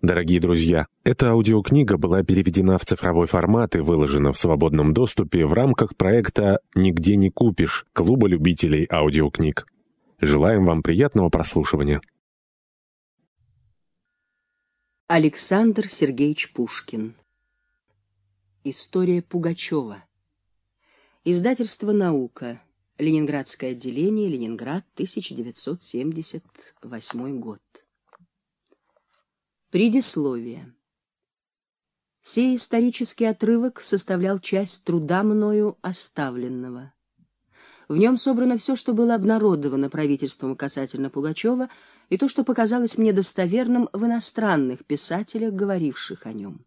Дорогие друзья, эта аудиокнига была переведена в цифровой формат и выложена в свободном доступе в рамках проекта «Нигде не купишь» Клуба любителей аудиокниг. Желаем вам приятного прослушивания. Александр Сергеевич Пушкин История Пугачева Издательство «Наука» Ленинградское отделение, Ленинград, 1978 год Предисловие. Сей исторический отрывок составлял часть труда мною оставленного. В нем собрано все, что было обнародовано правительством касательно Пугачева, и то, что показалось мне достоверным в иностранных писателях, говоривших о нем.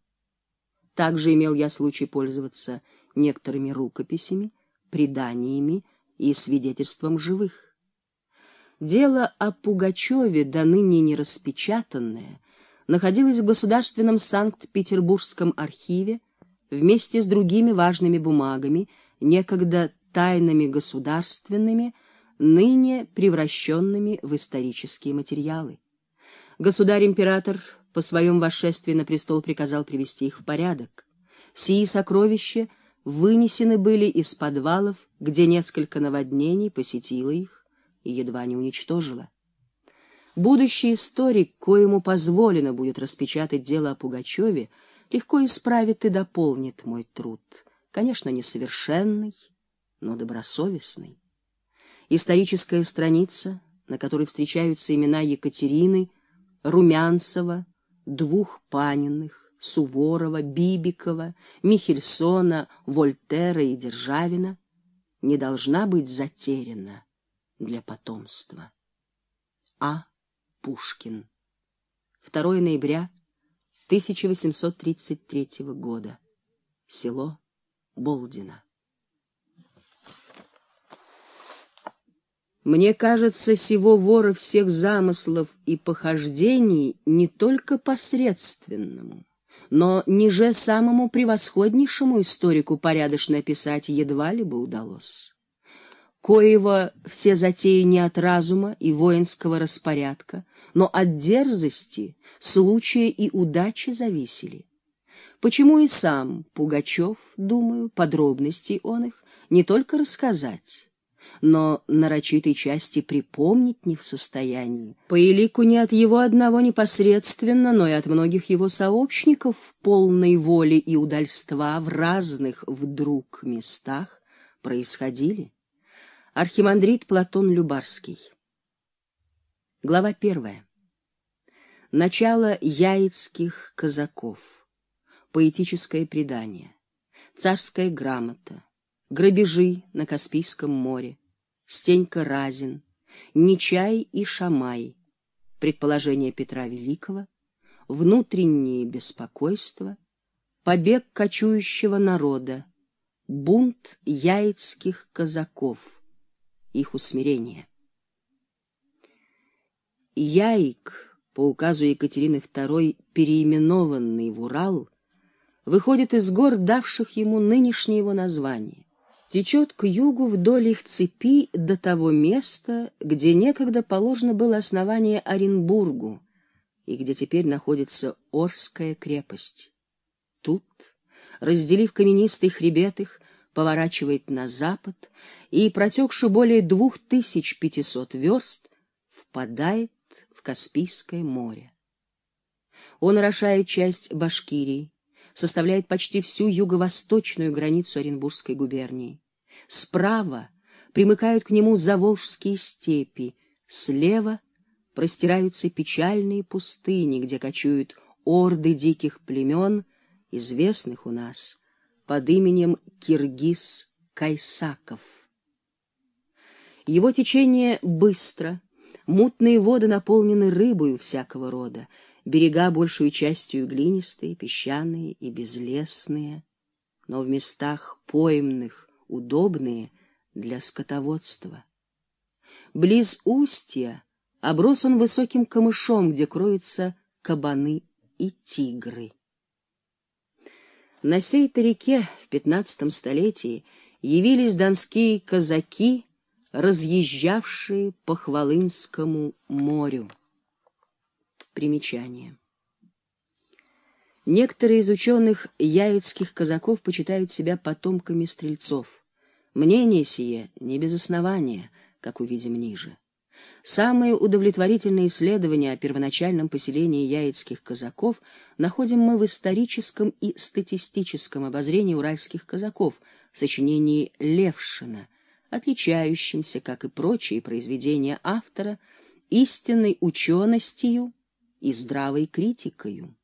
Также имел я случай пользоваться некоторыми рукописями, преданиями и свидетельством живых. Дело о Пугачеве, до ныне не распечатанное, находилась в Государственном Санкт-Петербургском архиве вместе с другими важными бумагами, некогда тайнами государственными, ныне превращенными в исторические материалы. Государь-император по своем восшествии на престол приказал привести их в порядок. Сии сокровища вынесены были из подвалов, где несколько наводнений посетило их и едва не уничтожило. Будущий историк, коему позволено будет распечатать дело о Пугачеве, легко исправит и дополнит мой труд. Конечно, несовершенный, но добросовестный. Историческая страница, на которой встречаются имена Екатерины, Румянцева, двух Паниных, Суворова, Бибикова, Михельсона, Вольтера и Державина, не должна быть затеряна для потомства. А. Пушкин. 2 ноября 1833 года. Село Болдино. Мне кажется, сего вора всех замыслов и похождений не только посредственному, но ниже самому превосходнейшему историку порядочно описать едва ли бы удалось коего все затеи не от разума и воинского распорядка, но от дерзости, случая и удачи зависели. Почему и сам Пугачев, думаю, подробностей он их не только рассказать, но нарочитой части припомнить не в состоянии. По элику не от его одного непосредственно, но и от многих его сообщников полной воле и удальства в разных вдруг местах происходили. Архимандрит Платон Любарский. Глава первая. Начало яицких казаков. Поэтическое предание. Царская грамота. Грабежи на Каспийском море. Стенька Разин. Нечай и Шамай. Предположение Петра Великого. Внутренние беспокойства. Побег кочующего народа. Бунт яицких казаков их усмирение. Яик, по указу Екатерины II, переименованный в Урал, выходит из гор, давших ему нынешнее его название, течет к югу вдоль их цепи до того места, где некогда положено было основание Оренбургу и где теперь находится Орская крепость. Тут, разделив каменистый хребет их, поворачивает на запад и, протекши более двух тысяч пятисот верст, впадает в Каспийское море. Он орошает часть Башкирии, составляет почти всю юго-восточную границу Оренбургской губернии. Справа примыкают к нему Заволжские степи, слева простираются печальные пустыни, где кочуют орды диких племен, известных у нас под именем Киргиз Кайсаков. Его течение быстро, мутные воды наполнены рыбою всякого рода, берега большую частью глинистые, песчаные и безлесные, но в местах поймных удобные для скотоводства. Близ устья оброс он высоким камышом, где кроются кабаны и тигры. На сей-то реке в пятнадцатом столетии явились донские казаки, разъезжавшие по Хвалынскому морю. Примечание. Некоторые из ученых яицких казаков почитают себя потомками стрельцов. Мнение сие не без основания, как увидим ниже. Самые удовлетворительные исследования о первоначальном поселении яицких казаков находим мы в историческом и статистическом обозрении уральских казаков в сочинении Левшина, отличающимся, как и прочие произведения автора, истинной ученостью и здравой критикою.